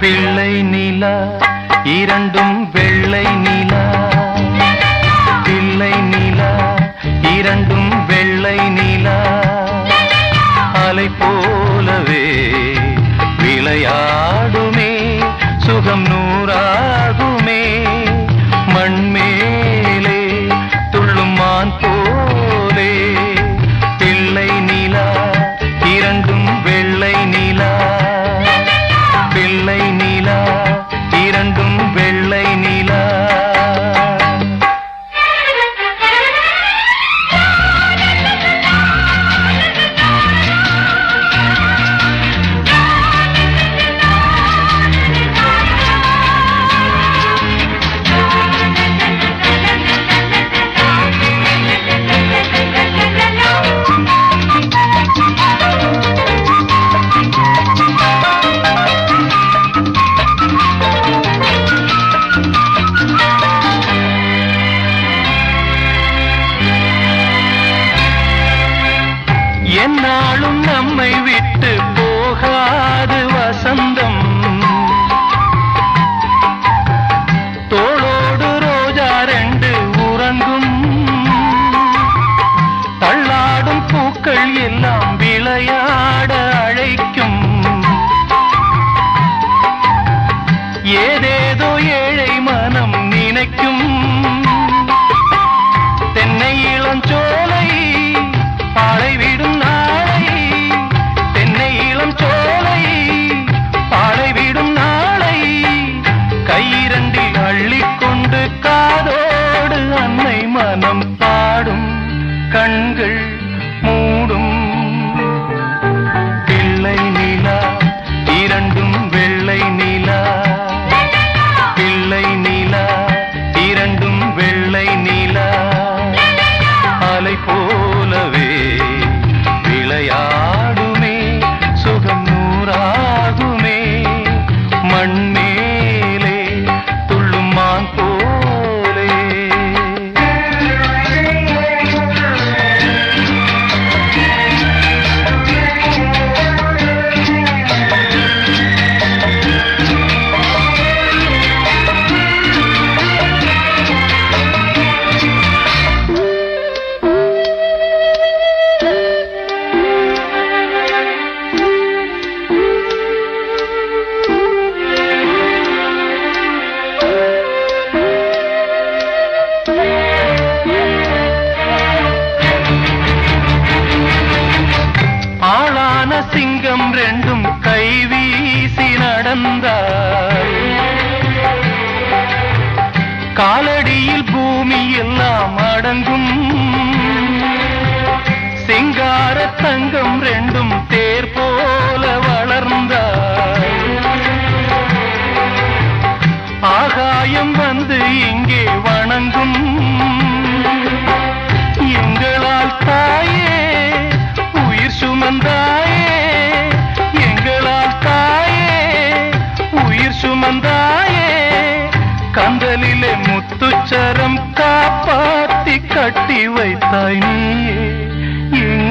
பிள்ளை நிலா இரண்டும் வெள்ளை நிலா. பிள்ளை நிலா இரண்டும் வெள்ளை நிலா. அலை போலவே நம்மை விட்டு அள்ளிக்கொண்டு காதோடு அன்னை மனம் பாடும் கண்கள் மூடும். பிள்ளை நிலா இரண்டும் வெள்ளை நிலா. பிள்ளை நிலா இரண்டும் வெள்ளை நிலா. அலை போலவே விளையாடுமே சுகம் நூறாகுமே. மண் சிங்கம் ரெண்டும் கைவீசி நடந்தார் காலடியில் பூமி எல்லாம் அடங்கும். சிங்கார தங்கம் ரெண்டும் தேர்போ வைத்தாய் நீ எங்க